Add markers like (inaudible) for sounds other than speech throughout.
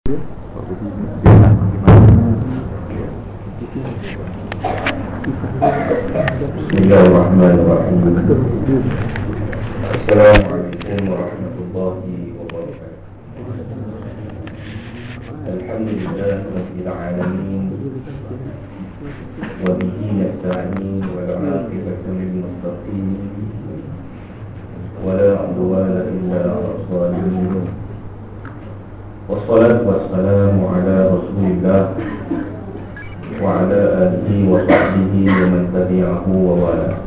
Bismillahirrahmanirrahim Assalamualaikum warahmatullahi wabarakatuh Alhamdulillah Rabbil alamin Wa bihi nasta'in wa la'afibatu lil muttaqin Wa la udwana illa al-salimin Wassalatu wassalamu ala rasulillah وعلى آله وصحبه ومن تبعه ووالاه.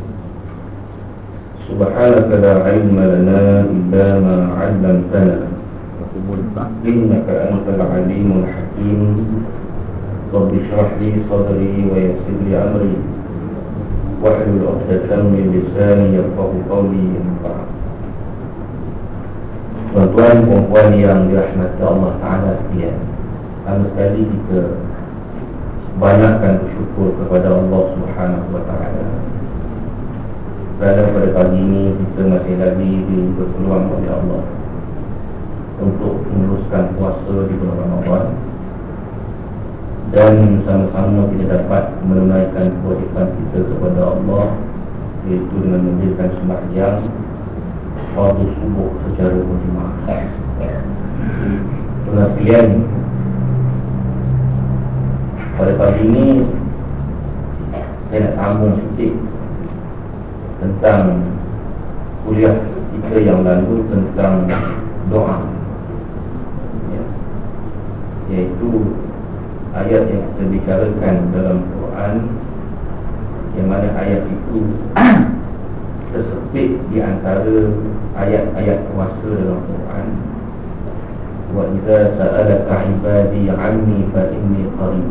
سبحانك لا علم لنا إلا ما علمتنا. إنك أنت العليم الحكيم. رب اشرح لي صدري ويسر لي أمري. واحلل عقدة من لساني يفقه قولي. بعد Tuan-tuan dan puan yang dirahmati Allah Ta'ala sekalian Sama sekali kita banyakkan bersyukur kepada Allah Subhanahu wa taala. Kerana pada pagi ini kita masih lagi diberi peluang oleh Allah untuk meneruskan puasa di bulan Ramadan dan sama-sama kita dapat menunaikan kewajipan kita kepada Allah iaitu dengan mendirikan sembahyang waktu subuh secara berjemaah. Sekalian, pada pagi ini Saya nak sambung sikit Tentang Kuliah kita yang lalu Tentang doa ya. Iaitu Ayat yang kita bicarakan dalam Quran Yang mana ayat itu (clears throat) tersepit di antara ayat-ayat kuasa dalam Quran. Wa idza sa'alaka 'ibadi 'anni fa inni qarib.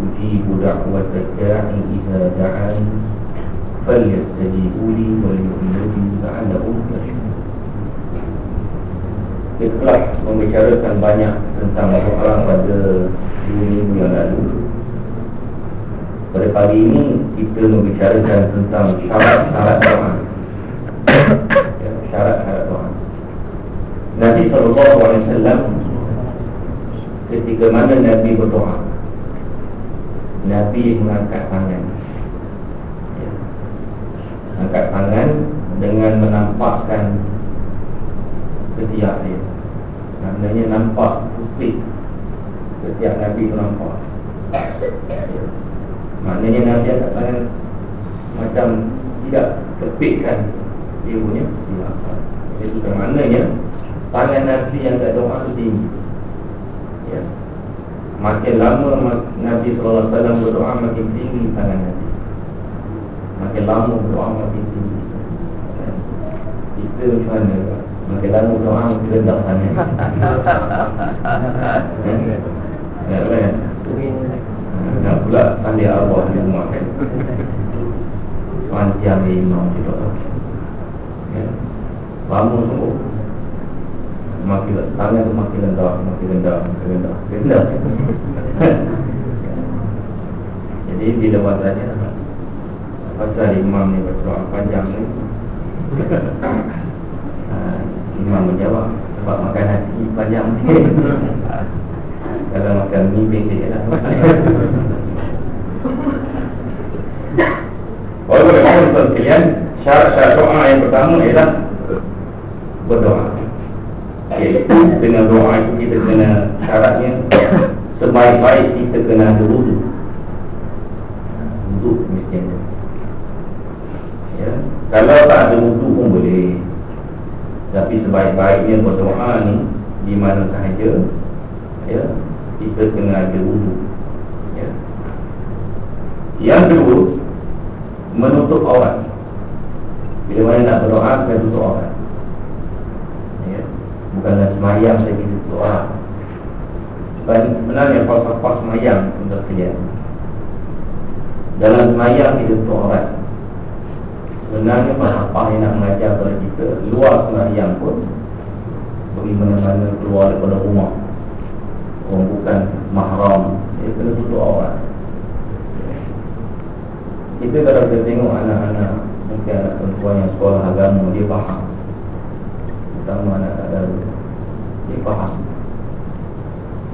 Ujibu da'wat da'i idza da'an. Falyastajibu li wa yu'minu la'allahum yarshud telah membicarakan banyak tentang Al-Quran pada dua minggu yang lalu. Pada pagi ini kita membicarakan tentang syarat-syarat doa ya, Syarat-syarat doa Nabi SAW Ketika mana Nabi berdoa Nabi mengangkat tangan. Ya. Angkat tangan dengan menampakkan ketiak dia. Maknanya nampak putih. Ketiak Nabi itu nampak. Ya. Maknanya Nabi angkat tangan Macam tidak kepikkan Dia punya ketiak Itu kan maknanya Tangan Nabi yang tak doa itu tinggi. Ya. Makin lama Nabi SAW berdoa makin tinggi tangan Nabi. Makin lama berdoa makin tinggi. Kita macam mana Makin lama berdoa makin rendah tangan. (laughs) Ya. Kan Nak pula tanda Allah di rumah kan Panjang imam juga ya. Lama sungguh makin tangan tu makin rendah, makin rendah, makin rendah, rendah. (laughs) Jadi bila bahasanya pasal imam ni berdoa panjang ni, uh, (laughs) imam menjawab sebab makan nasi panjang ni. (laughs) Kalau makan mie pendek lah. (laughs) Walaupun kalian syarat-syarat doa yang pertama ialah berdoa. Iaitu dengan doa itu kita kena syaratnya Sebaik-baik kita kena ada wudu Wudu mesti ya. Kalau tak ada wudu pun boleh Tapi sebaik-baiknya berdoa ni Di mana sahaja ya, Kita kena ada wudu ya. Yang kedua Menutup aurat Bila mana nak berdoa Kita tutup aurat bukanlah semayang saya kita doa Sebab sebenarnya falsafah semayang untuk kalian Dalam semayang kita tutup aurat Sebenarnya falsafah yang nak mengajar kepada kita Luar semayang pun Pergi mana-mana keluar daripada rumah Orang bukan mahram. Dia kena tutup aurat Kita kalau kita tengok anak-anak Mungkin anak perempuan yang sekolah agama Dia faham. Pertama anak tak ada Dia faham.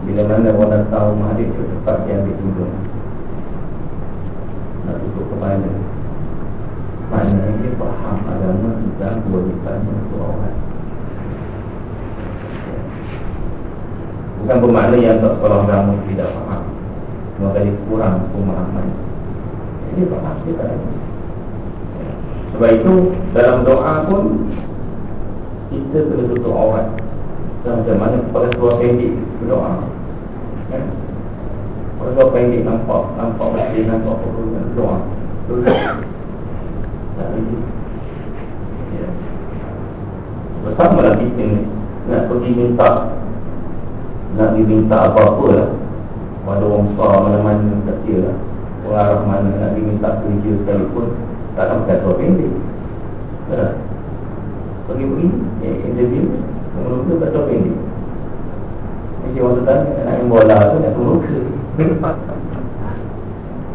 Bila mana orang datang rumah dia Cepat dia ambil tudung Nak tutup kepala Maknanya dia faham agama tentang kewajibannya untuk orang Bukan bermakna yang tak sekolah agama tidak faham. Cuma kali kurang pemahaman. Jadi faham ada. Sebab itu dalam doa pun Kita kena tutup aurat. Macam mana kepada sebuah pendek berdoa. Ya? Pada sebuah pendek nampak Nampak bersih, nampak apa Doa tak lagi ya. Bersama lah kita ni. Nak pergi minta Nak diminta apa-apa lah Pada orang besar mana-mana Tak kira lah. Pengarah mana nak diminta kerja sekalipun Tak nak pakai suara pendek. Tak Pergi-pergi Eh, interview Mula-mula tak suara pendek. Jadi orang tu tanya Nak main bola tu nak tunggu ke (laughs)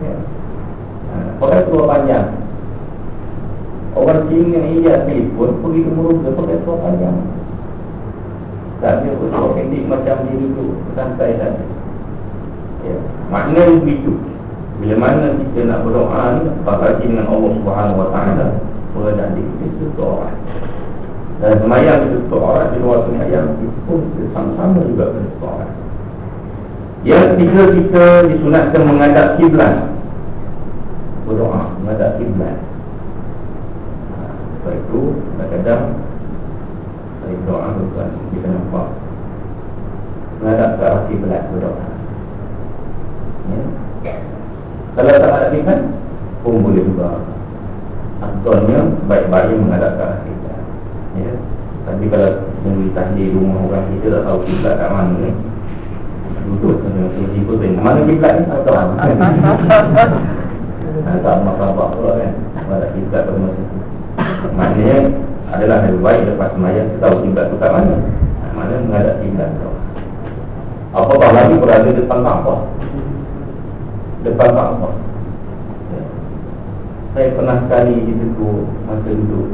Ya. Ha, pakai tua panjang. Orang Cina yang India pun pergi ke Muruga pakai seluar panjang. Pun seluar pendek macam duduk santai tadi. Ya. Maknanya begitu. Bila mana kita nak berdoa ni Apalagi dengan Allah Subhanahu Wa Taala Berada di kita tutup orang Dan semayang kita tutup orang Di luar semayang Itu pun sama-sama juga tutup orang Yang ketiga kita disunatkan menghadap kiblat Berdoa menghadap kiblat sebab itu kadang-kadang Saya doa bukan kita nampak. Menghadap ke arah kiblat berdoa ya. Kalau tak ada kiblat Pun boleh juga. Asalnya baik-baik menghadap ke arah kiblat ya. Tapi kalau Mungkin tahlil rumah orang kita tak tahu kiblat kat mana. Ni Duduk kena tiba-tiba bin Mana kiblat ni? Tak tahu. (laughs) Tak masalah pula kan. Pada kiblat itu Maknanya adalah lebih baik lepas semayang kita tahu kiblat tu kat mana. Mana menghadap kiblat tu. Apatah lagi berada depan Kaabah. Depan Kaabah. Ya. Saya pernah sekali di situ masa duduk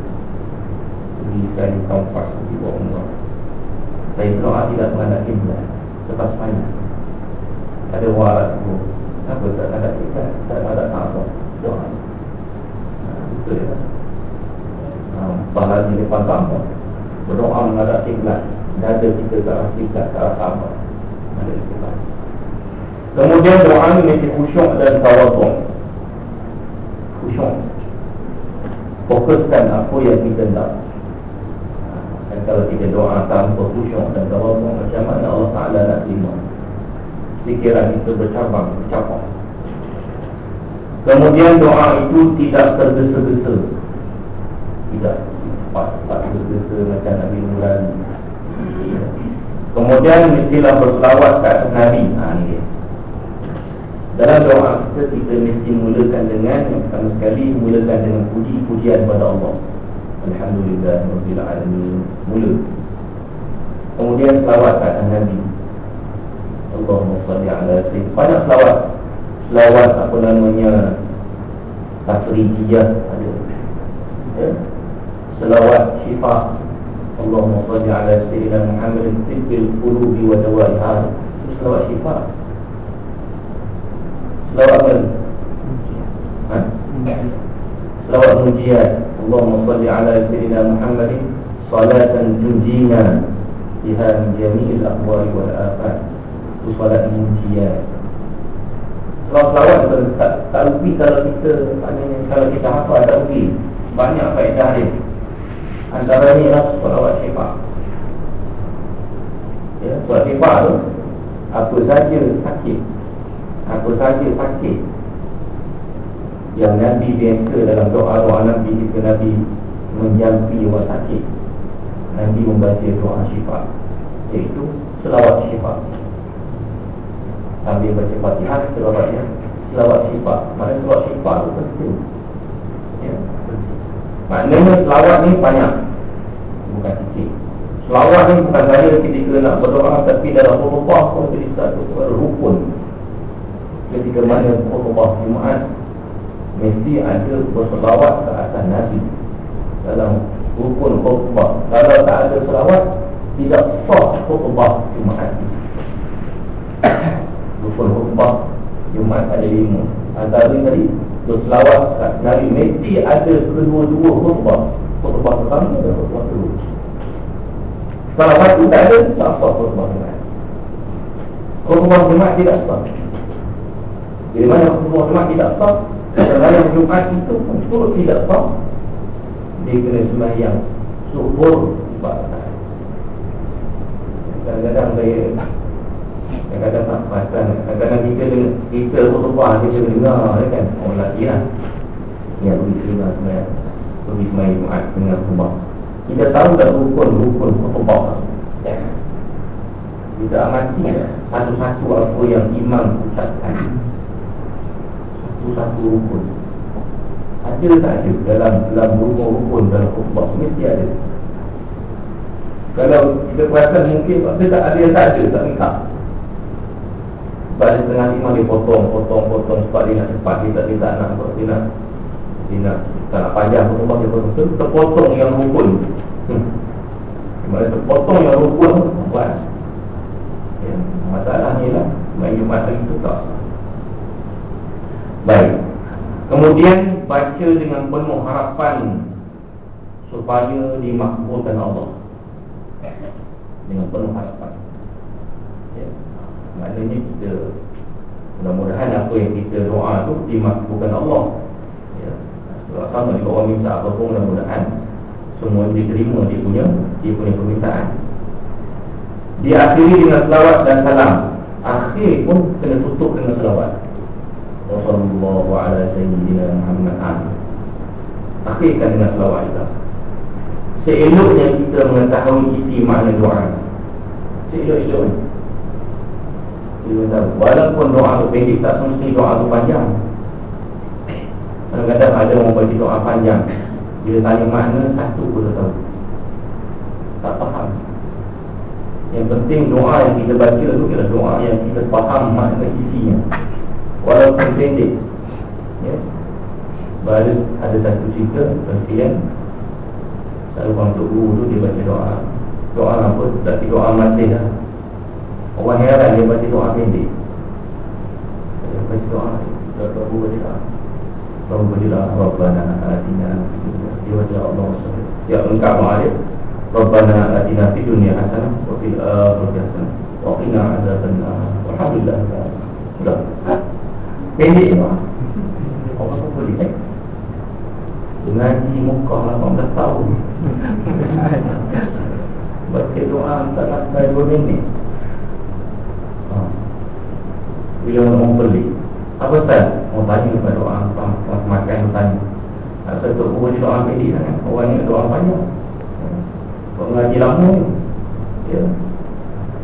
di sekali kompas di bawah umrah. Saya berdoa tidak menghadap kiblat lepas semayang. Ada warat tu. Kenapa tak menghadap kiblat? Tak menghadap Kaabah. Doa. Nah, betul ya. Bahagia depan kamu. Berdoa menghadap kiblat Dada kita ke arah kiblat ke arah kamu Kemudian doa mesti khusyuk dan tawaduk Khusyuk. Fokuskan apa yang kita nak. Dan kalau kita doa tanpa khusyuk dan tawaduk Macam mana Allah Ta'ala nak terima? Fikiran kita bercabang, bercabang. Kemudian doa itu tidak tergesa-gesa tidak cepat-cepat bergesa macam Nabi Nuran. Kemudian mestilah berselawat ke atas Nabi. Ha, ini dalam doa kita kita mesti mulakan dengan yang pertama sekali mulakan dengan puji-pujian kepada Allah. Alhamdulillah Rabbil Alamin mula. Kemudian selawat ke atas Nabi. Allahumma salli ala sayyid. Banyak selawat. Selawat apa namanya? Tasrijiyah ada. Ya selawat syifa Allahumma salli ala sayyidina Muhammad tibbil qulubi wa dawaiha selawat syifa selawat ha? selawat mujiat. Allahumma salli ala sayyidina Muhammad salatan tunjina biha min jami'il aqwali wal afat. Itu salat mujiat. Selawat selawat tak, tak rugi kalau kita kalau kita hafal tak rugi. Banyak faedah dia Antara ini adalah selawat syifa ya, Selawat syifa tu Apa saja sakit Apa saja sakit Yang Nabi biasa dalam doa-doa Nabi Jika Nabi menjampi orang sakit Nabi membaca doa syifa Iaitu selawat syifa. Sambil baca fatihah selawatnya Selawat syifa. Mana selawat syifa tu penting. Ya, Maknanya selawat ni banyak. Bukan sikit. Selawat ni bukan saja ketika nak berdoa Tapi dalam khutbah pun jadi satu rukun. Ketika mana khutbah Jumaat Mesti ada berselawat ke atas Nabi. Dalam rukun khutbah. Kalau tak ada selawat Tidak sah khutbah Jumaat (coughs) Rukun khutbah Jumat ada lima. Antara tadi Berselawat Nabi Mesti ada kedua-dua khutbah. Khutbah pertama dan khutbah kedua. Kalau satu tak ada Tak apa khutbah Jumat Khutbah Jumat tidak sah. Bila mana khutbah Jumat tidak sah Dalam Jumat itu pun tidak sah. Dia kena semayang Suhur Kadang-kadang saya Kadang-kadang tak perasan. Kadang-kadang kita Kita khutbah Kita dengar kan? Orang lelaki lah. Ya pergi terima semayang Pergi semayang Jumat Dengan khutbah. Kita tahu tak rukun-rukun khutbah? Kita amati Satu-satu apa yang imam ucapkan. Satu-satu rukun. Ada tak ada dalam dalam rukun-rukun dalam khutbah? Mesti ada. Kalau kita perasan mungkin Ada tak ada yang tak ada Tak lengkap sebab dia tengah lima dia potong, potong, potong. Sebab dia nak cepat, dia tak, dia tak nak. Dia nak, dia nak, tak nak panjang potong, dia potong, terpotong yang rukun. Hmm. Dia terpotong yang rukun Buat ya, Masalahnya lah. Main Jumat lagi tu tak. Baik. Kemudian baca dengan penuh harapan Supaya dimakbulkan Allah. Dengan penuh harapan Maknanya kita Mudah-mudahan apa yang kita doa tu Dimakbulkan Allah. Ya. Sama juga orang minta apa pun Mudah-mudahan Semua diterima dia punya Dia punya permintaan. Diakhiri dengan selawat dan salam. Akhir pun kena tutup dengan selawat. Wassalamualaikum warahmatullahi wabarakatuh Akhirkan dengan selawat kita. Seeloknya kita mengetahui isi makna doa. Seelok-eloknya Walaupun doa tu pendek Tak semesti doa tu panjang. Kadang-kadang ada orang baca doa panjang. Bila tanya makna Satu pun tak tahu. Tak faham. Yang penting doa yang kita baca tu Ialah doa yang kita faham makna isinya. Walaupun pendek. Ya. Baru ada satu cerita Presiden Selalu orang untuk guru tu dia baca doa. Doa apa? Tak doa mati lah Orang heran dia baca doa pendek. Dia baca doa Baca doa baca doa. Baca baca doa Rabbana atina Dia baca Allah Siap lengkap doa dia. Rabbana atina fi dunia hasanah Wa fil akhirati hasanah. Wa qina azaban Alhamdulillah. Sudah. Pendek doa. Orang pun boleh eh? Ngaji muka 18 tahun. (laughs) Baca doa tak sampai 2 minit bila orang beli Apa tak? Orang tanya kepada orang Pas makan tanya. Asal tu orang dia doa pedi sangat. Orang ni doa banyak. Orang ngaji lama ni. Ya.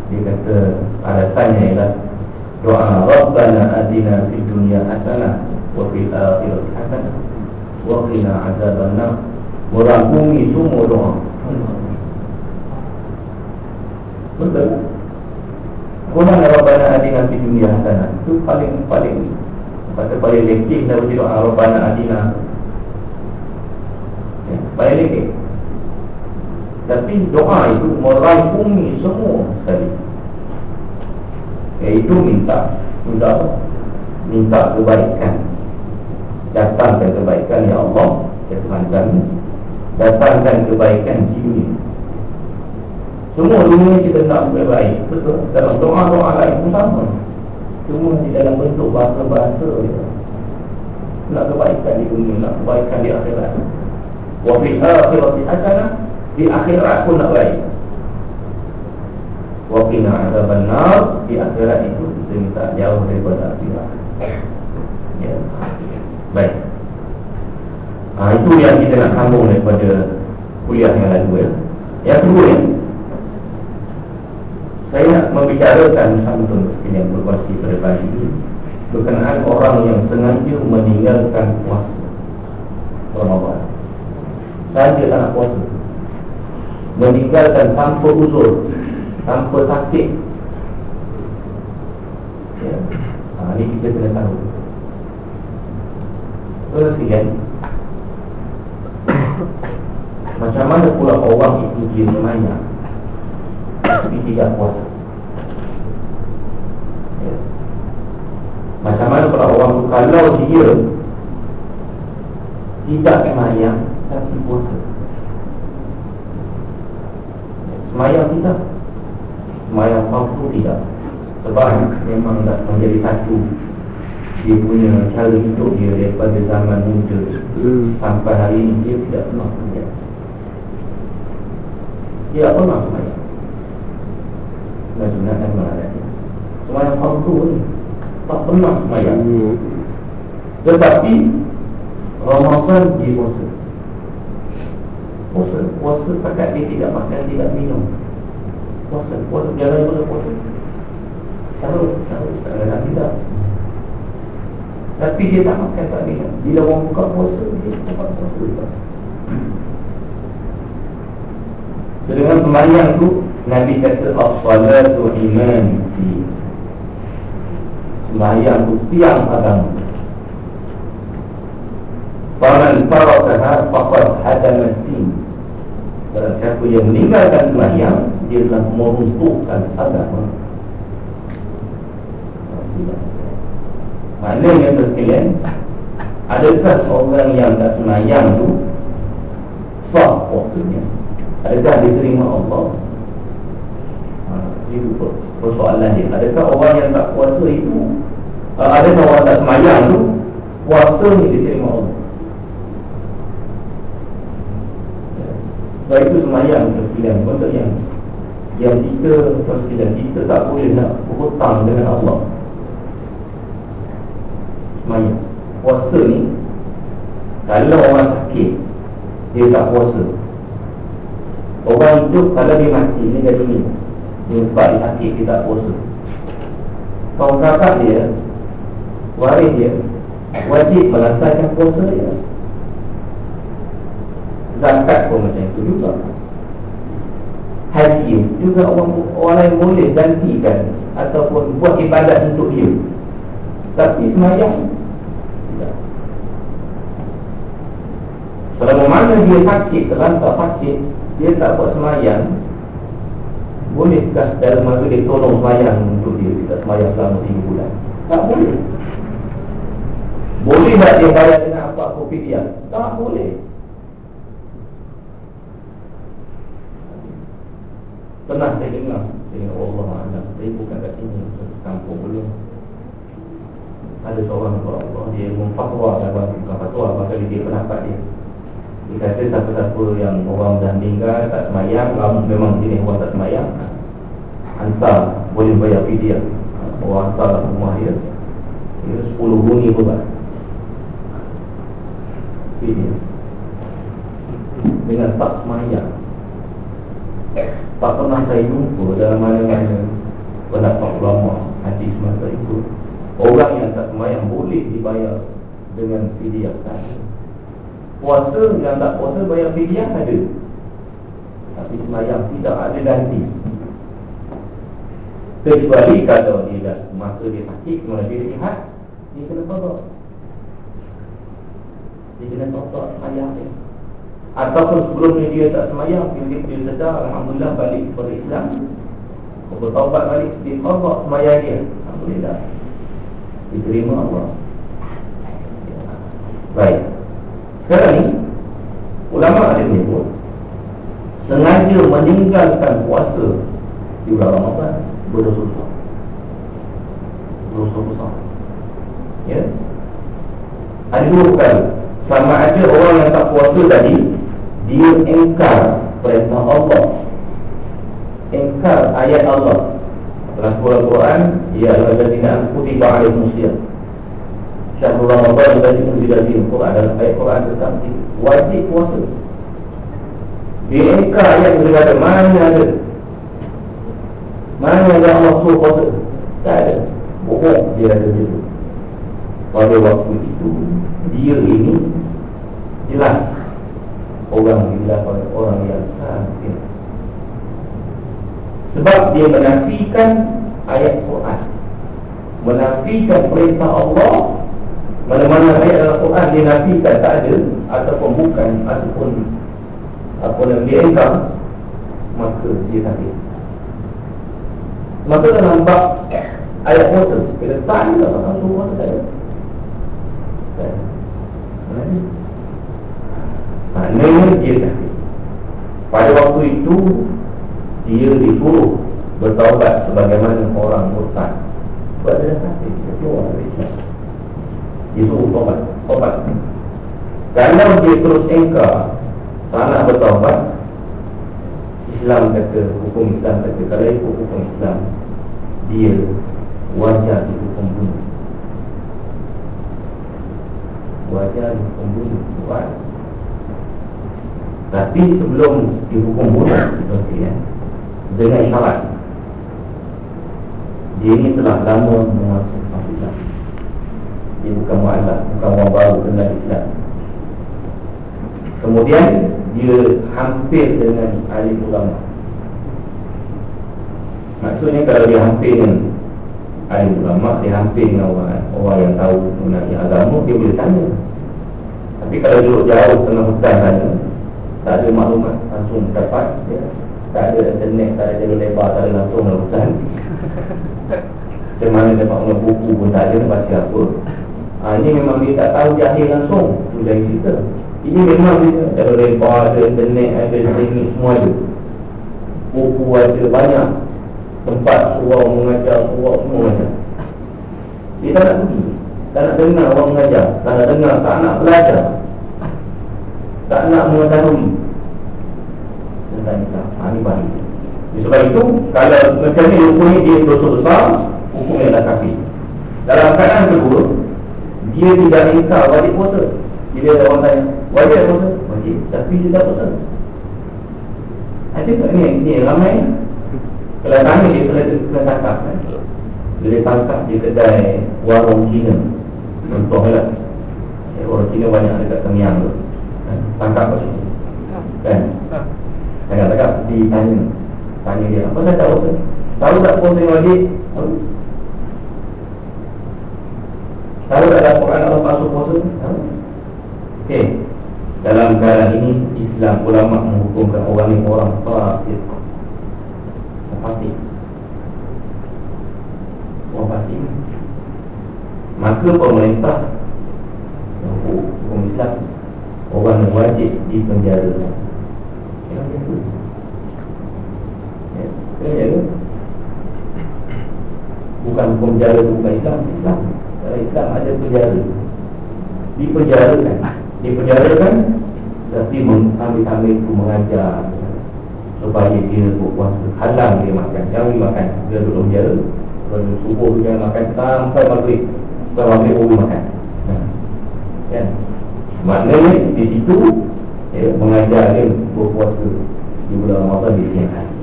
Dia kata Alasannya ialah Doa Rabbana adina fi dunia hasanah Wa fil akhirat hasanah. Wa qina azabanna Merangkumi semua doa. Betul Kurang Rabbana Adina di dunia sana Itu paling paling Kata paling lekik Kita baca doa Rabbana Adina ya, Paling lekik Tapi doa itu Merangkumi semua sekali. Iaitu minta Minta apa? Minta kebaikan. Datangkan kebaikan Ya Allah Ya Tuhan kami Datangkan kebaikan di dunia semua dunia kita nak baik Betul. Dalam doa-doa lain pun sama. Cuma di dalam bentuk bahasa-bahasa Nak kebaikan di dunia Nak kebaikan di akhirat. Wafil akhirat di hasanah Di akhirat pun nak baik. Wafina ada benar Di akhirat itu Kita minta jauh daripada akhirat. Ya. Baik. Ha, Itu yang kita nak sambung daripada Kuliah yang lalu ya. Yang kedua ya saya nak membicarakan santun yang berkongsi pada pagi ini berkenaan orang yang sengaja meninggalkan puasa Ramadan. Saja tak nak puasa. Meninggalkan tanpa uzur, tanpa sakit. Ya. Ha, ini kita kena tahu. Terus kan? Macam mana pula orang itu dia semayang tapi tidak puasa. Kalau dia tidak semayang tapi puasa? Semayang tidak. Semayang palsu tidak. Sebab memang tak menjadi satu. Dia punya cara hidup dia daripada zaman muda hmm. sampai hari ini dia tidak pernah semayang. Dia tak pernah semayang sunat dan malam semayang palsu ni tak pernah semayang hmm. tetapi Ramadan dia puasa. Puasa, puasa pakat dia tidak makan, tidak minum. Puasa, puasa, jalan pada puasa. Sahur, sahur, kadang-kadang tidak Tapi dia tak makan, tak minum. Bila orang buka puasa, dia dapat puasa juga Dengan semayang tu Nabi kata As-salatu iman Semayang tu tiang agama Faman farakaha faqad hadama din. Barang siapa yang meninggalkan sembahyang, dia telah meruntuhkan agama. Mana yang terkelian Adakah orang yang tak semayang tu Sah puasanya Adakah diterima Allah? Ha, Itu persoalan dia. Adakah orang yang tak puasa itu Adakah orang tak semayang tu Puasa ni diterima Allah? Sebab itu semayang terpilihan Untuk yang Yang kita terpilihan Kita tak boleh nak berhutang dengan Allah. Semayang. Puasa ni Kalau orang sakit Dia tak puasa Orang hidup kalau dia mati dah dunia Dia sebab dia sakit dia tak puasa. Kawan kakak dia Waris dia Wajib melaksanakan puasa dia. Zakat pun macam itu juga. Haji juga orang orang lain boleh gantikan ataupun buat ibadat untuk dia. Tapi semayang. Tidak selama mana dia sakit terlantar sakit dia tak buat semayang bolehkah dalam masa dia tolong semayang untuk dia? Tidak semayang selama 3 bulan. Tak boleh. Boleh tak dia bayar dengan apa kopi dia? Tak boleh. Pernah saya dengar Saya Allah Alam Saya bukan kat sini kampung belum. Ada seorang Allah Dia memfatwa Bukan fatwa Maka dia pendapat dia Dia kata siapa-siapa yang Orang dah meninggal Tak semayang Kamu memang jenis orang tak semayang Hantar Boleh bayar fidyah Orang hantar rumah dia Dia 10 bunyi pun Fidyah Dengan tak semayang. Tak pernah saya jumpa dalam mana-mana pendapat ulama hadis masa itu. Orang yang tak semayang boleh dibayar dengan fidyah puasa yang tak puasa bayar fidyah ada tapi semayang tidak ada ganti. Kecuali kalau dia dah masa dia sakit kemudian dia lihat dia kena tolak dia kena tolak semayang dia. Ataupun sebelum dia tak semayang Bila dia sedar Alhamdulillah balik kepada Islam Bertaubat balik Dia khabar semayang dia. Alhamdulillah. Diterima Allah. Baik Ni Ulama ada menyebut Sengaja meninggalkan puasa Di bulan Ramadan Berdosa besar. Berdosa besar. Ya? Ada dua perkara. Sama ada orang yang tak puasa tadi dia engkar perintah Allah. Engkar ayat Allah. Dalam Al-Quran ya alladzina kutiba alaikum siyam syahrul ramadan alladzi unzila fihi al-Quran dalam ayat Quran tentang wajib puasa. Dia ayat yang berkata mana ada? Mana ada Allah suruh puasa? Tak ada. Bohong. Dia ada itu pada waktu itu dia ini jelas orang dilakukan orang yang kafir. Sebab dia menafikan ayat Quran. Menafikan perintah Allah mana-mana ayat dalam Quran dia nafikan tak ada ataupun bukan ataupun apa yang dia engkau maka dia nafi. Maka eh, dalam bab ayat kuasa kita tak ada tak ada. Tak ada. Tak ada maknanya dia nafi. Pada waktu itu dia disuruh bertawabat sebagaimana orang murtad. Sebab dia nafik Dia keluar dari nafi dia suruh taubat Taubat Kalau dia terus engkar Tak nak bertaubat Islam kata Hukum Islam kata Kalau ikut hukum Islam Dia wajar dihukum bunuh Wajar dihukum bunuh Buat. Tapi sebelum dihukum bunuh Itu ya, Dengan syarat Dia ini telah lama menguasai Dia bukan mu'alaf Bukan orang baru kenal Islam. Kemudian Dia hampir dengan alim ulama. Maksudnya kalau dia hampir dengan alim ulama dia hampir dengan orang, orang yang tahu mengenai agama dia boleh tanya. Tapi kalau duduk jauh tengah hutan sana tak ada maklumat langsung dapat ya. tak ada internet tak ada jalur lebar tak ada langsung dalam hutan. (laughs) Macam mana dapat buku pun tak ada baca apa ha, ini memang dia tak tahu jahil langsung tu lain cerita. Ini memang dia jalur lebar ada internet ada teknik semua ada. Buku ada banyak. Tempat surau mengajar surau semua macam dia tak nak pergi. Tak nak dengar orang mengajar. Tak nak dengar tak nak belajar. Tak nak mengetahui. Tentang Islam ha, ini baik. Sebab itu kalau macam ni hukumnya dia dosa besar hukum yang dah kafir dalam keadaan kedua dia tidak ingkar wajib puasa bila orang tanya wajib puasa wajib tapi dia tak puasa ada tak ni, ni ramai. Kalau tanya dia kena, kena tangkap kan? Bila tangkap di kedai warung Cina. Contohnya ya, Orang Cina banyak dekat Temiang tu. Kan? Tangkap situ Kan? Tangkap-tangkap ditanya Tanya. Dia, apa dah tahu Tahu tak puasa wajib? Tahu tak dalam Quran Allah pasal puasa? Tahu Okey. Dalam keadaan ini Islam ulama menghukumkan orang ini orang fasik. Fasik. Orang fasik. Maka pemerintah Hukum Islam. Orang yang wajib di penjara. Ya, Bukan hukum penjara bukan Islam Islam Kalau Islam ada penjara Dipenjarakan. Dipenjarakan Tapi ambil-ambil itu mengajar. Supaya dia berpuasa halang dia makan. Jangan dia makan. Dia duduk menjara kalau subuh tu jangan makan. Sampai maghrib sampai maghrib boleh makan. Kan? Maknanya di situ ya, mengajar dia berpuasa di bulan Ramadan di siang hari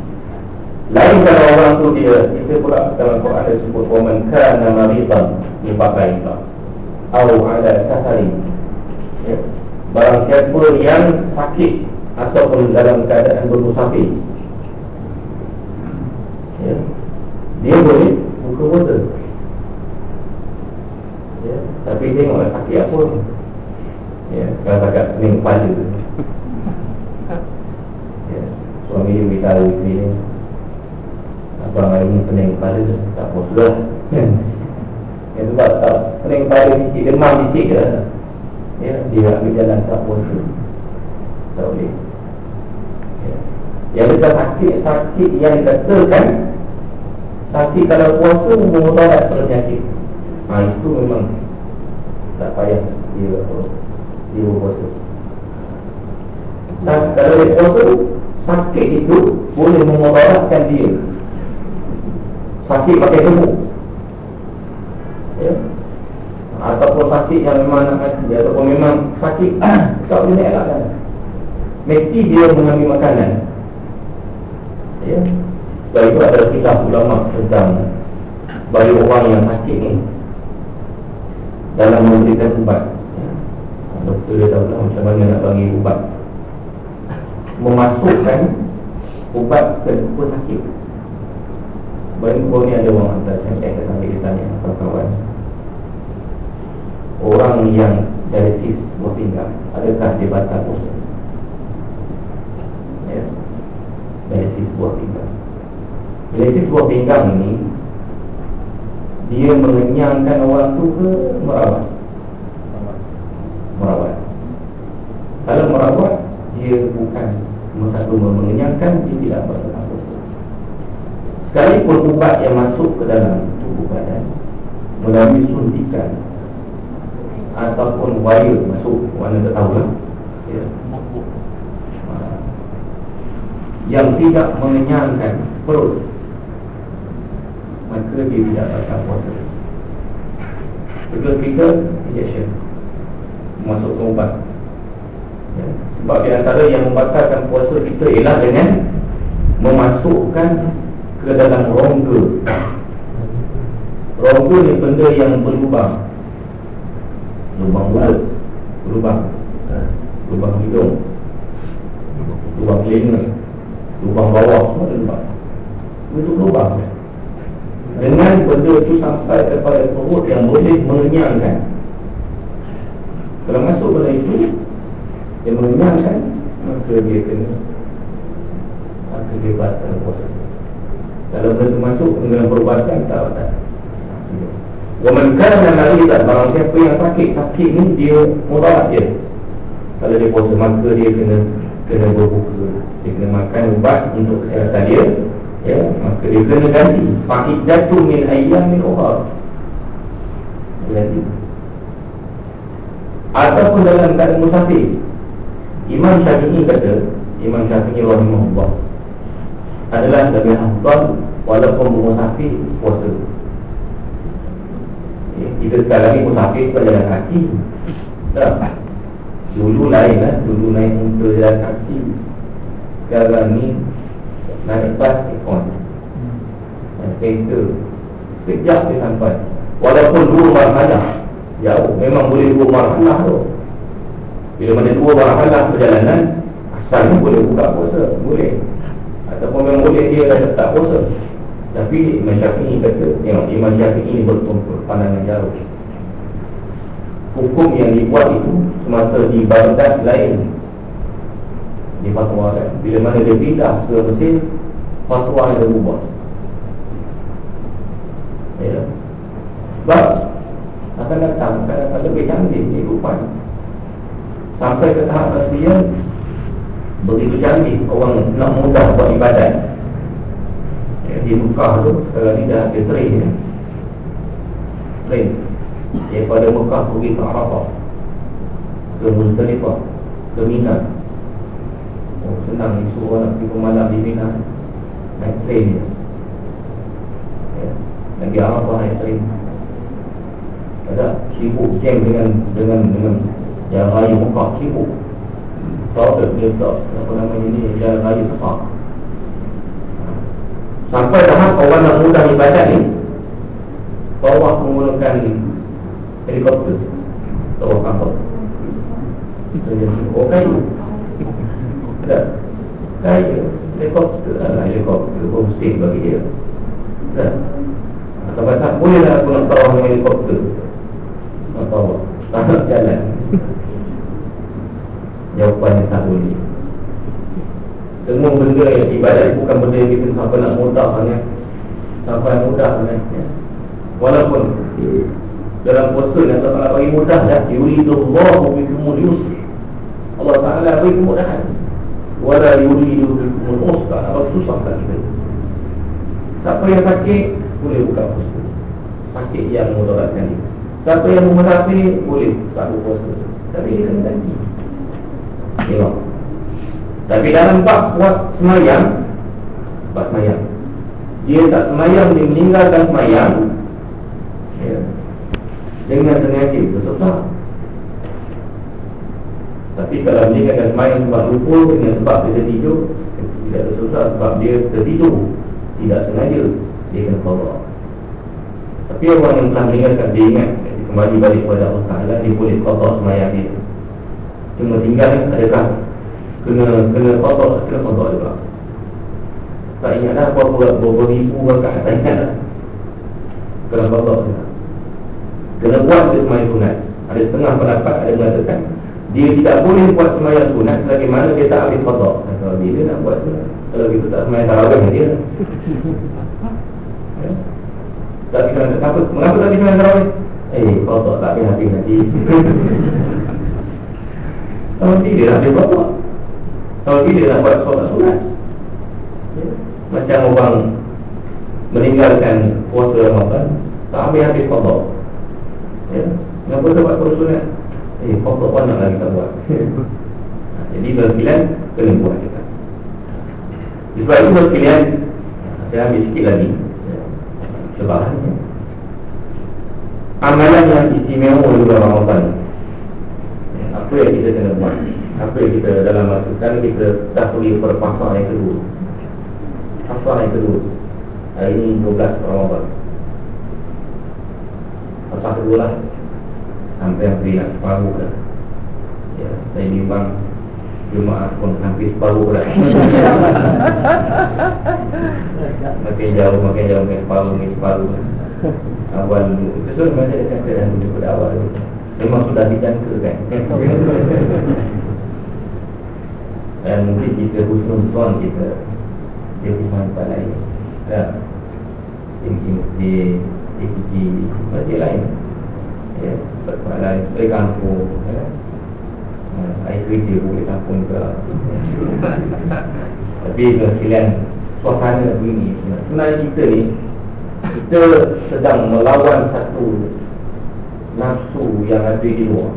lain kalau orang tu dia kita pula dalam Quran ada sebut waman kana maridan ni pakai itu atau ada sahari ya. barang siapa yang sakit ataupun dalam keadaan bermusafir ya. dia boleh buka puasa ya. tapi tengoklah sakit apa ya. kalau sakit pening kepala ya. suami dia beritahu isteri dia abang hari ni pening kepala tak puasa lah (laughs) ya, sebab tak pening kepala sikit demam sikit ke ya. dia ambil jalan tak puasa. Tak boleh. Yang kita sakit-sakit yang dikatakan Sakit kalau puasa memudarat penyakit. Ha, Itu memang Tak payah dia Dia berpuasa. Dan kalau dia puasa Sakit itu boleh memudaratkan dia. Sakit pakai gemuk ya? Ataupun sakit yang memang nak mati Ataupun memang sakit (coughs) Tak boleh elakkan Mesti dia mengambil makanan ya. Dan itu adalah kisah ulama tentang Bagi orang yang sakit ni Dalam memberikan ubat ya. Dia tahu lah macam mana nak bagi ubat Memasukkan Ubat ke sakit Baik pun ni ada orang hantar SMS ke sambil dia tanya kawan-kawan Orang yang dialisis buah pinggang Adakah dia batal puasa dari sebuah pinggang Dari sebuah pinggang ini Dia mengenyangkan orang tu ke merawat? Merawat. Kalau merawat Dia mengenyangkan Dia tidak bertahan puasa. Sekalipun ubat yang masuk ke dalam tubuh badan Melalui suntikan Ataupun wire masuk. Mana tak tahu lah. Ya. Yang tidak mengenyangkan perut Maka dia tidak bertahan puasa. Kita Injection Masuk ke ubat. Ya. Sebab di antara yang membatalkan puasa kita Ialah dengan Memasukkan Ke dalam rongga. Rongga ni benda yang berlubang Lubang mulut Lubang ha. Lubang hidung. Lubang telinga. Lubang bawah. Semua ada lubang Itu lubang Dengan benda itu sampai kepada perut Yang boleh mengenyangkan. Kalau masuk benda itu Dia mengenyangkan Maka dia kena Maka dia batal puasa. Kalau benda itu masuk dengan perubatan Tak batal Waman kana maridan barang siapa yang sakit sakit ni dia mudarat dia. Kalau dia puasa maka dia kena kena berbuka. Dia kena makan ubat untuk kesihatan dia. Ya, maka dia kena ganti. Fa'idatu min ayyam min ukhra. Ganti. Ataupun dalam keadaan musafir. Imam Syafi'i kata, Imam Syafi'i rahimahullah adalah lebih afdal walaupun musafir puasa. Kita sekarang ni musafir berjalan kaki. Tak. Dulu lain lah Dulu naik unta jalan kaki. Sekarang ni Naik bas ikon Naik kereta. Sekejap dia sampai. Walaupun dua marhalah Jauh. Memang boleh dua marhalah tu. Bila mana dua marhalah perjalanan Asalnya boleh buka puasa. Boleh. Ataupun memang boleh dia dah tak puasa tapi Imam Syafi'i kata Tengok Imam Syafi'i berpandangan jauh. Hukum yang dibuat itu Semasa di Baghdad lain. Di fatwa kan. Bila mana dia pindah ke Mesir Fatwa yang berubah. Ya. Sebab Akan datang Kadang-kadang lebih canggih Kehidupan Sampai ke tahap rasanya Begitu canggih Orang nak mudah buat ibadat di Mekah tu sekarang ni dah ada train ya. train daripada Mekah pergi ke Arafah ke Muzdalifah ke Mina oh senang ni suruh nak pergi pemalam di Mina naik train ya. ya. lagi Arafah naik train ada sibuk jam dengan dengan dengan yang raya Mekah sibuk tahu tak dia tak apa nama ini jalan raya besar Sampai tahap orang nak mudah ibadat ni Bawah menggunakan helikopter. Bawah kapal. Oh kayu. Tak Kayu Helikopter. Lah helikopter Homestay bagi dia. Tak Sampai tak boleh lah aku nak dengan helikopter. Nak bawah Tak nak jalan. Jawapannya tak boleh semua benda yang ibadat bukan benda yang kita sampai nak mudah sangat. Sampai mudah sangat ya. Walaupun Dalam puasa yang Allah Ta'ala bagi mudah ya. Yuridullahu bikumul yusr. Allah Ta'ala bagi kemudahan. Wala yuridu bikumul usra Apa susahkan kita. Siapa yang sakit Boleh buka puasa. Sakit yang mudaratkan dia. Siapa yang memusafir Boleh tak berpuasa Tapi dia kena ganti Tengok tapi dalam bab buat semayang Bab semayang. Dia tak semayang, dia meninggalkan semayang ya, Dengan sengaja, betul Tapi kalau meninggalkan semayang sebab lupa Dengan sebab dia tertidur Tidak bersusah sebab dia tertidur. Tidak sengaja, dia kena kawal Tapi orang yang telah meninggalkan Dia ingat, kembali balik kepada Allah Ta'ala Dia boleh kawal semayang dia. Cuma tinggal adakah kena kena kotor kena kotor juga tak ingat dah berapa berapa ribu rakaat tak ingat dah kena kotor juga kena buat dia semayang sunat. Ada setengah pendapat ada mengatakan dia tidak boleh buat semayang sunat selagi mana dia tak habis kotor kalau dia nak buat sunat kalau gitu tak semayang tarawih dia. Ya? tak bisa nak kenapa mengapa tak semayang tarawih? Eh kotor tak (laughs) habis nanti. Oh, tidak, dia kotor Kalau tidak nak buat solat sunat ya. Macam orang Meninggalkan puasa Ramadan Tak habis-habis kodok Ya. Kenapa tak buat puasa sunat? Eh kodok banyak lagi tak buat? (laughs) Jadi berpilihan Kena buat kita Sebab itu berpilihan Saya ambil sikit lagi. Sebahannya Amalan yang istimewa bulan Ramadan. Apa yang kita kena buat Apa yang kita dalam masa Sekarang kita dah pergi pada pasal yang kedua. Pasal yang kedua. Hari ini 12 Ramadan. Pasal kedua lah. Hampir-hampir nak separuh dah. Ya, Saya bimbang Jumaat pun hampir separuh dah. (laughs) Makin jauh, makin jauh, makin separuh, makin separuh. Awal Itu macam dia kata dan daripada awal. Memang sudah dijangka kan (laughs) Dan mungkin kita husnul son kita Dia bukan tempat lain. Ya Mungkin ikuti masjid lain. Ya Tempat lain Dari kampung Ya. Air kerja boleh kampung ke (laughs) Tapi sekalian Suasana begini. Sebenarnya kita ni kita sedang melawan satu nafsu yang ada di luar.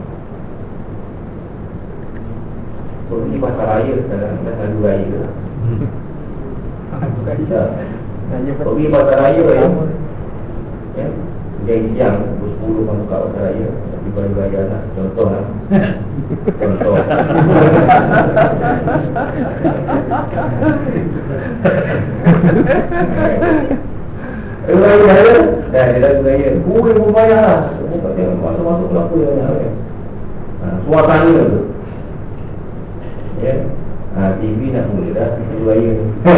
Pergi pasar raya sekarang dah selalu raya. (laughs) Bukan kita. Pergi pasar raya ya. Ya. Jadi siang pukul 10 kan buka pasar raya. Tapi baru (laughs) (laughs) raya lah. Contoh lah. Contoh. Raya raya Dan dia lagu raya Kue pun bayar lah Masuk-masuk kenapa dia banyak ha, Suasana tu Ya. Ha, TV nak boleh dah Lagu raya. Ha,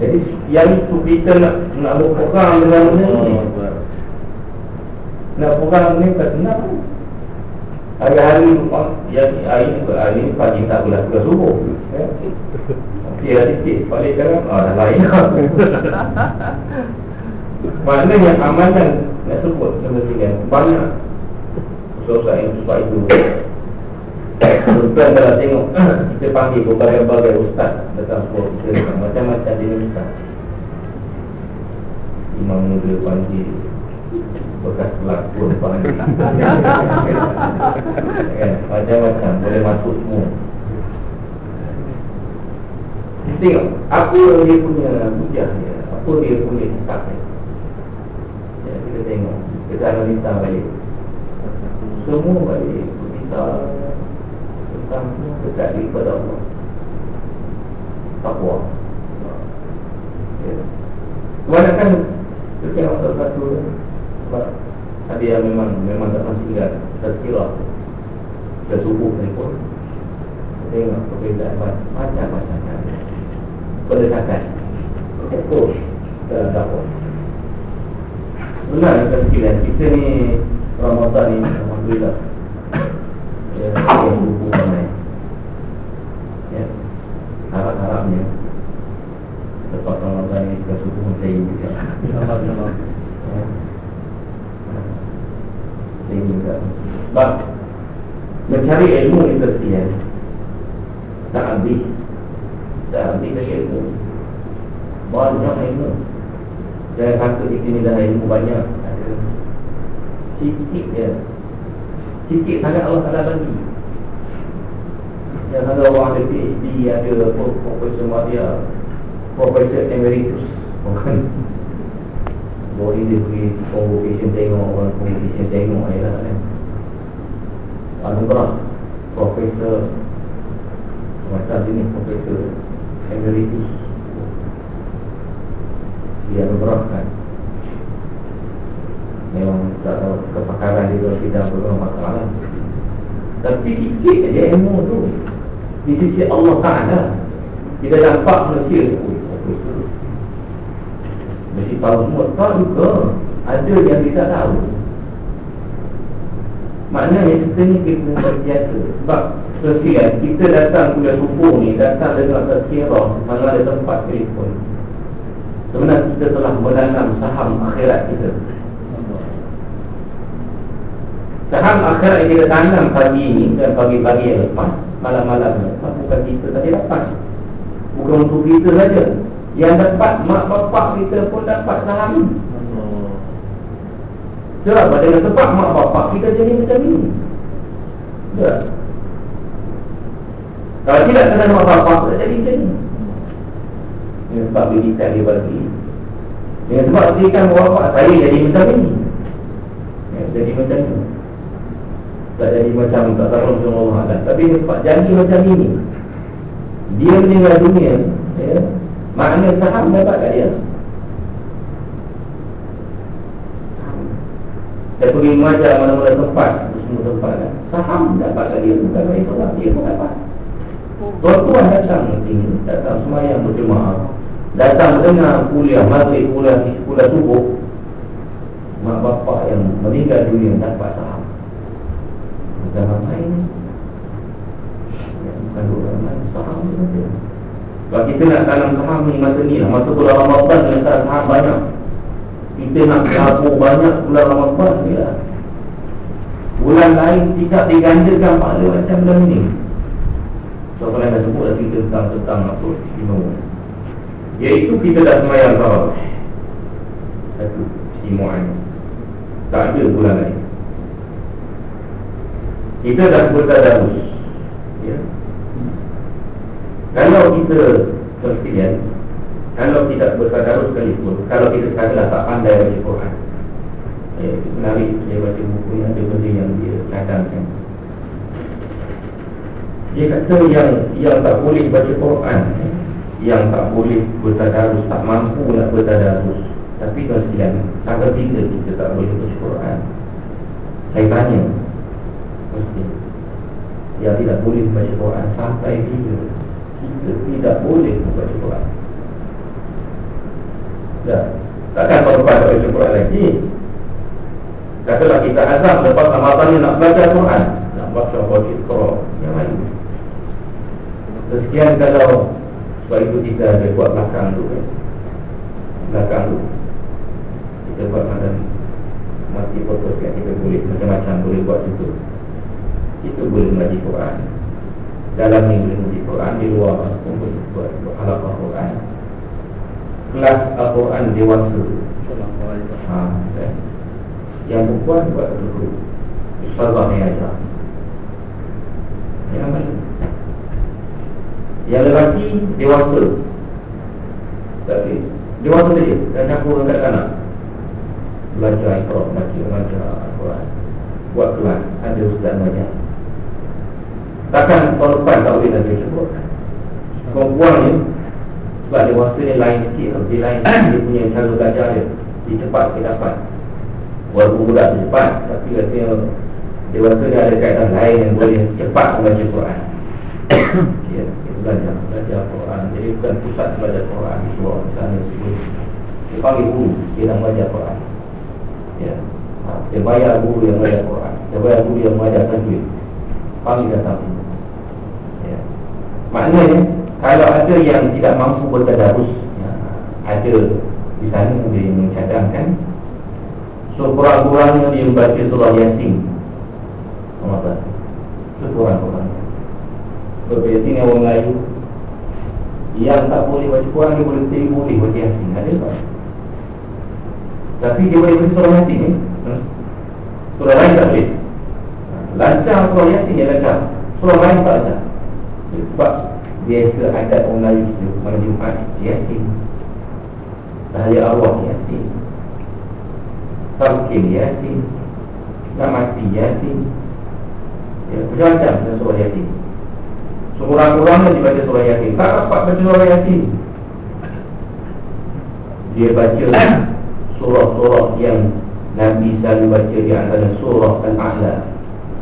Jadi yang itu kita nak Nak berpegang dengan benda ni. Oh, Nak pegang ni tak senang Hari-hari Yang hari ni Hari ni pagi tak boleh Sudah subuh Ya. Dia sikit balik sekarang oh, dah lain. (laughs) Maknanya amalan nak sebut semestinya banyak. Usaha yang sebab itu Tuan kalau tengok (clears throat) kita panggil berbagai-bagai ustaz datang sebuah kita macam-macam jenis ustaz. Imam muda panggil bekas pelakon panggil (laughs) kan? macam-macam boleh masuk semua. Tengok Apa dia punya hujah dia Apa dia punya kitab dia? Ya, Kita tengok Kita analisa balik. Semua balik Kita Tentang semua dekat daripada Allah. Takwa. Ya. Kebanyakan Kita tengok satu-satu Sebab Ada yang memang Memang tak masih tinggal. Terkira Dah subuh ni pun Tengok perbezaan Macam-macam berdekatan Ekor dalam dakwah Benar yang kesekilan Kita ni Ramadan ni Alhamdulillah Ya, yang buku ramai Ya Harap-harapnya Lepas Ramadan ni Kita suku saya juga. Alhamdulillah. Ya. Saya juga. Sebab Mencari ilmu ni kesekilan Tak habis. Dan kita ilmu. Banyak ilmu. Saya kata di sini dah ilmu banyak. Ada Sikit je Sikit sangat Allah Ta'ala bagi. Yang ada orang ada PhD Ada Profesor Maria Profesor Emeritus. Bukan. Boleh dia pergi Convocation tengok Orang convocation tengok Ayalah kan. Anugerah Profesor Macam ini Profesor emeritus. Dia menerapkan memang tak tahu kepakaran dia dalam bidang berbagai masalah tapi sikit saja ilmu tu di sisi Allah Ta'ala kita nampak manusia mesti tahu semua tak juga ada yang kita tahu. Maknanya kita ni kita berjasa sebab Sosial, kita datang kuliah subuh ni Datang dengan terkira Mana ada tempat telefon. Sebenarnya kita telah menanam saham akhirat kita Saham akhirat yang kita tanam pagi ini Dan pagi-pagi yang lepas malam-malam ni Bukan kita tadi dapat Bukan untuk kita saja. Yang dapat mak bapak kita pun dapat saham Sebab dengan sebab mak bapak kita jadi macam ni Ya Kalau tidak kena mak bapak kita jadi macam ni Dengan sebab bilikan dia bagi. Dengan sebab bilikan mak bapak saya jadi macam ni ya, Jadi macam ni tak jadi macam tak tahu macam Allah Alam Tapi sebab jadi macam ini. Dia meninggal dunia ya, Makna saham dapat kat dia. Saya pergi mengajar mana-mana tempat Semua tempat kan. Saham dapat dia Bukan bagi seorang Dia pun dapat. Tuan-tuan datang sini Datang semayang berjemaah. Datang dengar kuliah Maghrib kuliah Kuliah subuh Mak bapak yang meninggal dunia Dapat saham zaman lain. Bukan orang lain Saham ni saja. Kalau kita nak tanam saham ni Masa ni lah. Masa bulan Ramadan Dengan tanam saham banyak. Kita nak berlaku banyak Bulan Ramadan ni lah. Bulan lain tidak digandakan pahala macam bulan ni So kalau dah sebut lagi tentang Tentang apa istimewa Iaitu kita dah semayang kau. Satu istimewa Tak ada bulan lain kita dah bertadarus ya. Kalau kita Sekalian Kalau tidak bertadarus sekalipun Kalau kita katalah tak pandai baca Quran. Ya, Menarik saya baca buku yang ada benda yang dia cadangkan. Dia kata yang yang tak boleh baca Quran ya, Yang tak boleh bertadarus Tak mampu nak bertadarus Tapi kalau sekalian tiga kita tak boleh baca Quran. Saya tanya Muslim Yang tidak boleh membaca Quran Sampai bila Kita tidak boleh membaca Quran. Tak Takkan kau lepas baca Quran lagi Katalah kita azam Lepas Ramadan ni nak baca Quran Nak baca baca Quran Yang lain. Sekian kalau Sebab itu kita ada buat belakang tu kan Belakang tu Kita buat macam Mati foto yang kita boleh Macam-macam boleh buat situ kita boleh mengaji Quran. Dalam ni boleh mengaji Quran Di luar pun boleh buat halak Al-Quran Kelas Al-Quran dewasa ha, kan? Yang perempuan buat dulu. Ustazah yang ajar. Yang mana? Yang lelaki dewasa Tapi Dewasa saja Dan campur dengan anak Belajar Al-Quran Belajar Al-Quran. Buat kelas. Ada Ustaz mengajar Takkan tahun depan tak boleh lagi sebut. Perempuan ni Sebab dia rasa dia lain sikit Dia lain sikit dia punya cara belajar dia. Dia cepat dia dapat. Walaupun budak cepat Tapi katanya Dia rasa dia ada kaedah lain yang boleh cepat membaca Quran. (coughs) Ya, belajar Belajar Quran. Jadi bukan pusat belajar Quran Di sana Dia panggil guru Dia nak belajar Quran. Ya. Dia bayar guru yang belajar Quran. Dia bayar guru yang mengajar tajwid Panggil datang Maknanya Kalau ada yang tidak mampu bertadarus ya, Ada di sana yang mencadangkan. So kurang-kurangnya dia membaca surah Yasin. Apa? Sekurang-kurangnya Surah Yasin yang orang Melayu. Yang tak boleh baca Quran Dia boleh jadi boleh baca Yasin. Ada tak? Tapi dia boleh baca surah Yasin eh? Hmm? Surah lain tak boleh. Lancar surah Yasin dia lancar. Surah lain tak lancar sebab biasa adat orang Melayu itu Malam Jumat Yasin Bahaya Allah Yasin Talqin Yasin Nak mati Yasin ya, Macam-macam dengan surah Yasin Sekurang-kurangnya dibaca surah Yasin Tak dapat baca surah Yasin Dia baca (coughs) surah-surah yang Nabi selalu baca di antara surah Al-A'la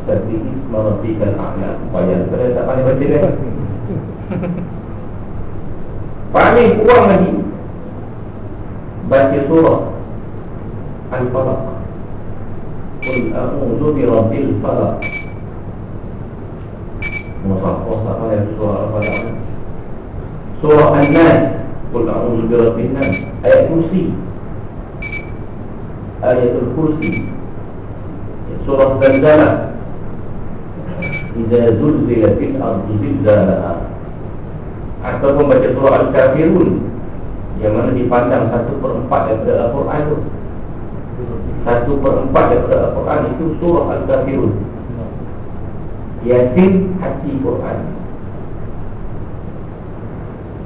tapi merapikan akhlak. Payah Saya tak pandai baca dia? (laughs) Paling kurang lagi. Baca surah. Al-Falaq. Qul a'udhu bi rabbil falaq. Musafah tak pandai surah Al-Falaq Surah Al-Nas Qul a'udhu bi rabbil nas. Ayat kursi. Ayatul kursi. Surah Zalzalah Iza zulzilatil ardu zilzalaha Ataupun baca surah Al-Kafirun Yang mana dipandang satu per empat daripada Al-Quran itu Satu per empat daripada Al-Quran itu surah Al-Kafirun. Yasin hati Quran.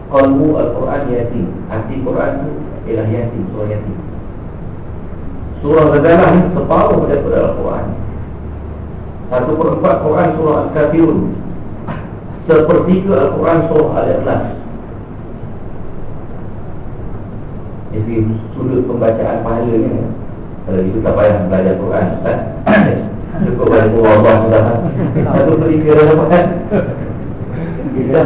Qalbu Al-Quran Yasin. Hati Quran itu ialah Yasin Surah Yasin. Surah Zadalah separuh daripada Al-Quran satu per empat Quran surah Al-Kafirun. Sepertiga Al-Quran surah Al-Ikhlas. Jadi sudut pembacaan pahalanya Kalau itu tak payah belajar Quran Ustaz. (coughs) Cukup balik Allah sudah. Satu per tiga dapat. Kita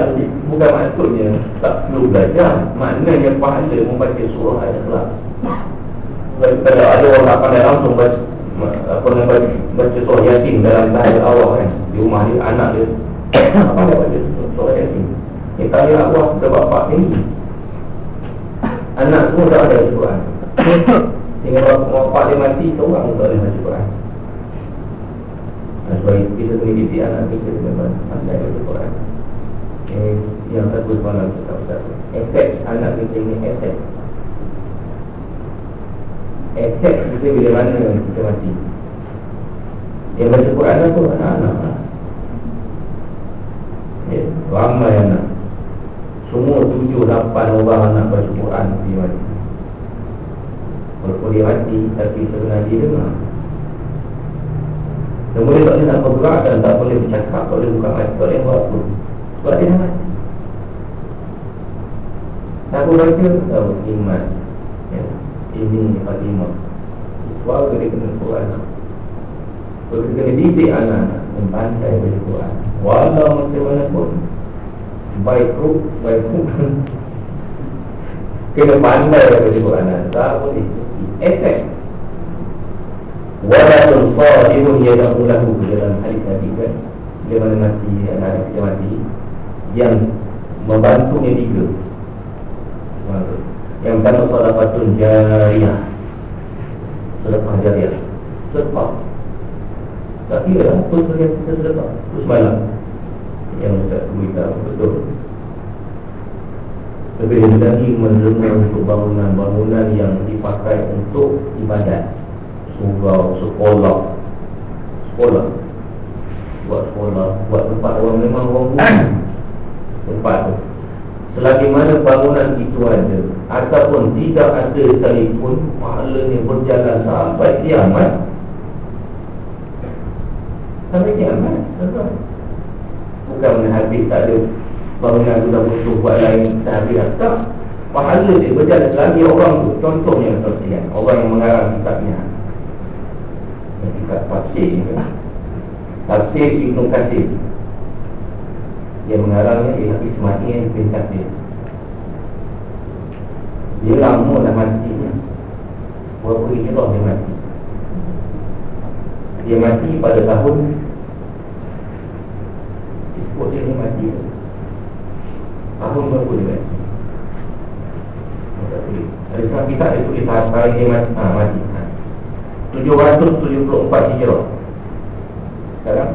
bukan maksudnya tak perlu belajar. Maknanya pahala membaca surah Al-Ikhlas. Kalau ada orang pandai langsung baca apa nak baca, surah yasin dalam tahap awal kan. Di rumah dia anak dia. (coughs) Apa nak baca surah yasin ni tahap awal sudah bapak tinggi anak semua dah ada Quran. Tinggal bapak dia mati seorang tak boleh baca Quran. Sebab itu kita kena didik anak kita dengan pandai baca Quran. Eh, yang satu semalam kita tak efek anak kita ini efek Efek kita bila mana kita mati. Yang baca Quran apa? Anak-anak. Ya, Ramai anak. Semua tujuh, lapan orang anak baca Quran Dia mati. Walaupun dia mati Tapi sebenarnya dia dengar. Kemudian tak boleh nak bergerak Dan tak boleh bercakap Tak boleh buka mati Tak boleh buat apa. Sebab dia dah mati. Tak boleh baca Tahu iman. ya ini Fatimah Suara dia kena Quran. So kita kena didik anak-anak Mempantai baca Quran. Walau macam mana pun Baik kru Baik kru (laughs) Kena pandai baca Quran. Tak boleh. Efek. Walau sahibun yadamulahu Dalam hadis tadi kan? Dia mana mati Anak-anak mati Yang Membantunya tiga. Maksud yang pertama sadaqatun jariyah. Sedekah jariyah. Sedekah. Tak kira lah, apa yang kita sedekah. Itu semalam. Yang Ustaz beritahu betul. Lebih lagi menerima untuk bangunan-bangunan yang dipakai untuk ibadat. Surau, sekolah. Sekolah. Buat sekolah. Buat tempat orang memang orang. Tempat tu. Selagi mana bangunan itu ada Ataupun tidak ada sekalipun Pahalanya berjalan sampai kiamat Sampai kiamat Bukan mana habis tak ada Bangunan itu dah butuh buat lain Tak habis tak. Pahala dia berjalan selagi orang tu. Contohnya sosial Orang yang mengarang kitabnya. Kitab tafsir Tafsir Ibn Qasir dia mengarangnya ialah Ismail bin Kathir. Dia lama dah matinya Berapa hijrah dia mati? Dia mati pada tahun Sebut dia, mati Tahun berapa dia mati? Ada seorang kita ada tulis Hari dia mati, ha, mati. Ha. 774 hijrah. Sekarang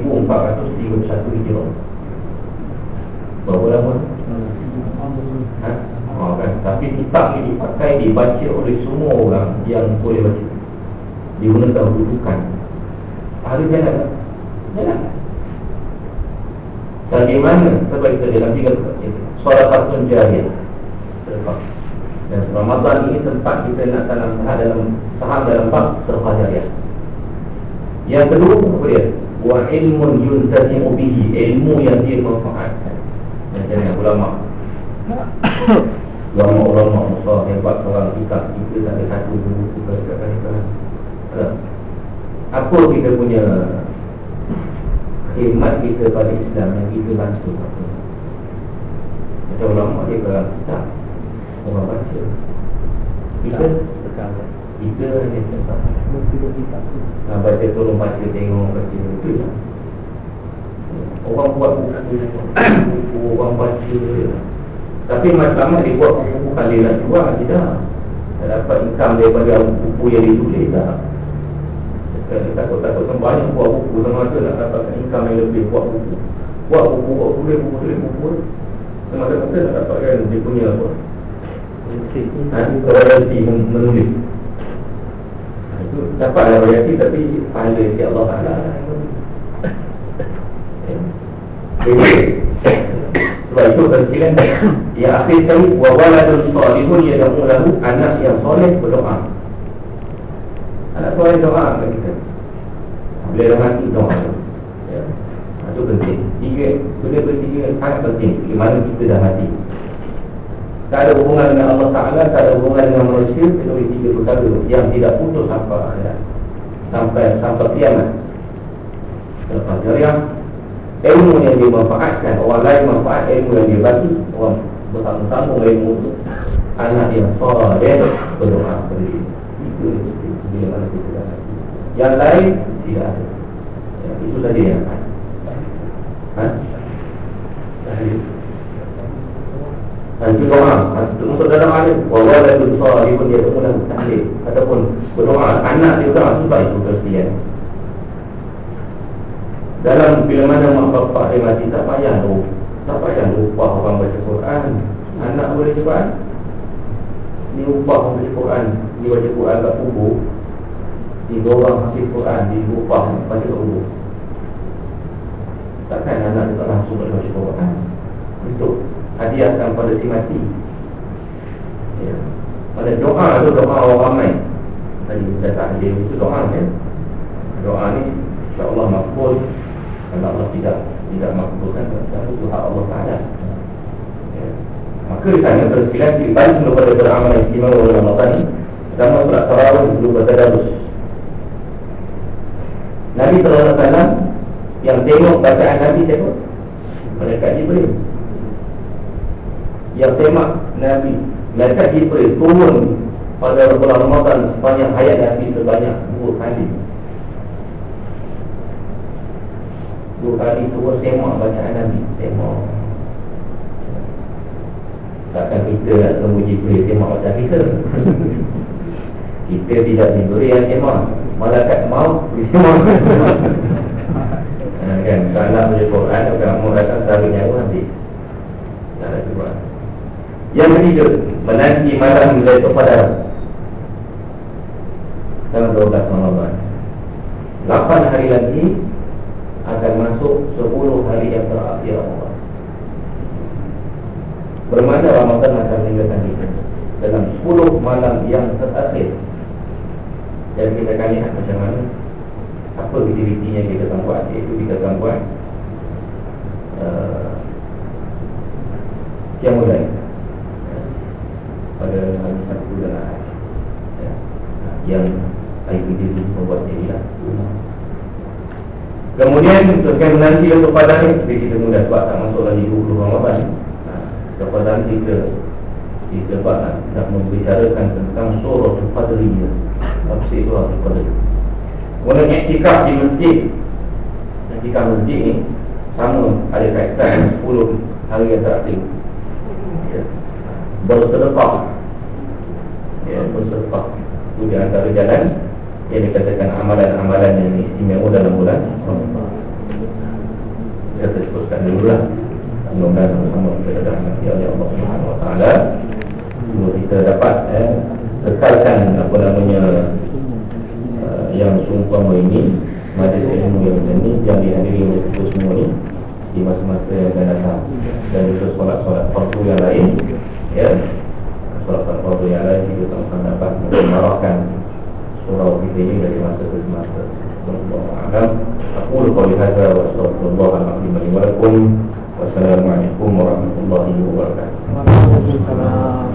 1431 hijrah Berapa lama? Ha? Oh, kan? Tapi kitab ni dipakai Dibaca oleh semua orang Yang boleh baca Digunakan rujukan Ahli jalan tak? Jalan Bagaimana Sebab kita dalam tiga Solat patun jariah Dan Ramadan ini tempat kita nak tanam saham dalam saham dalam bab sedekah jariah. Yang kedua dia? Wa ilmun yuntafi'u bihi ilmu yang dia manfaatkan. Macam ni ulama? (coughs) Ulama-ulama besar hebat orang kita kita tak ada satu buku kita cakap ni apa kita punya khidmat kita pada Islam yang kita bantu? Macam ulama dia kalau kita orang baca. Kita kita hanya cakap Nah, baca tolong baca tengok baca itu lah. Orang buat buku, buku (coughs) orang baca. Tapi masalah dia buat buku bukan dia nak jual tidak. Tak dapat income daripada buku yang ditulis tak. Takut-takut banyak buat buku Sama ada nak dapatkan income yang lebih Buat buku Buat buku, buat tulis buku, tulis buku Sama ada nak dapatkan Dia punya apa Ha? Royalty menulis ha, Itu dapatlah royalty Tapi pahala si Allah Ta'ala. Jadi Sebab itu tersilan Yang akhir sekali Wawaladun salihun Yadamu lahu Anak yang soleh berdoa. Anak soleh doa kepada kita? Bila dah mati doa ya. Itu penting. Tiga Benda bertiga sangat penting. Bagaimana kita dah mati Tak ada hubungan dengan Allah Ta'ala Tak ada hubungan dengan manusia Kecuali tiga perkara Yang tidak putus sampai ya. Sampai sampai kiamat. Lepas jariah ilmu yang dia manfaatkan orang lain manfaat ilmu yang dia bagi. Orang bersama-sama ilmu itu anak yang soleh berdoa kepada dia. Itu mana kita dah yang lain tidak ada. Ya, itu saja yang ada ha? Doa Untuk dalam ada Walau lagu soal Dia pun dia pun tahlil Ataupun berdoa Anak dia berdoa Sebab itu kesian. Dalam bila mana mak bapak dia mati tak payah tu Tak payah lupa orang baca Quran. Anak boleh cepat Ni upah orang baca Quran. Dia baca Quran kat kubur. Tiga orang hafiz Quran Dia upah baca kat kubur. Takkan anak dia tak langsung baca Quran. Itu hadiahkan pada si mati. Ya. Pada doa tu doa orang ramai. Tadi kita tak itu doa kan Doa ni InsyaAllah makbul. Kalau Allah tidak tidak makbulkan Maka itu hak Allah Ta'ala. Ya. Maka di sana tersilat Dibalik kepada beramal istimewa oleh Ramadan ini Pertama surat Tarawih Dulu bertadarus Nabi SAW Yang tengok bacaan Nabi siapa? Mereka Jibril Yang tengok Nabi Mereka Jibril turun pada bulan Ramadan sepanjang hayat Nabi sebanyak dua kali. Dua kali turun semak bacaan Nabi Semak. Takkan kita nak tunggu Jibril semak macam kita? (laughs) Kita tidak diberi yang semak Malaikat mau semak. (laughs) Ha, kan nak baca Quran Kalau mau datang taruh nyawa nanti Tak nak cuba Yang ketiga Menanti malam mulai kepada Dalam 12 Ramadan 8 hari lagi akan masuk 10 hari yang terakhir Ramadan. Bermana Ramadan akan meninggalkan kita dalam 10 malam yang terakhir. Jadi kita akan lihat macam mana apa aktiviti yang kita akan buat iaitu kita akan buat uh, yang mulai pada hari satu bulan ya. yang aktiviti membuat diri lah Kemudian terkait menanti untuk pada Jadi kita mudah sebab tak masuk lagi 20 Ramadan ha, Kepada kita Kita buat nak membicarakan tentang surah Al-Fadliyah Tafsir surah Al-Fadliyah Kemudian iktikaf di masjid. Iktikaf masjid ni Sama ada kaitan 10 hari yang terakhir. Ya. Ya, Bersedekah Itu di antara jalan yang dikatakan amalan-amalan yang istimewa dalam bulan kita teruskan dulu lah mudah-mudahan sama-sama kita dirahmati oleh Allah Subhanahu Wa Taala. Semua kita dapat eh, kekalkan apa namanya uh, yang seumpama ini majlis ilmu yang macam ni yang dihadiri oleh kita semua ni di masa-masa yang akan datang. Dan juga solat-solat fardu yang lain ya fardu yang lain kita sama-sama dapat mengarahkan surau kita ini dari masa ke masa. Alhamdulillah. Aku lupa lihat wa sallallahu alaihi wa sallam. Wassalamualaikum warahmatullahi wabarakatuh. Waalaikumsalam.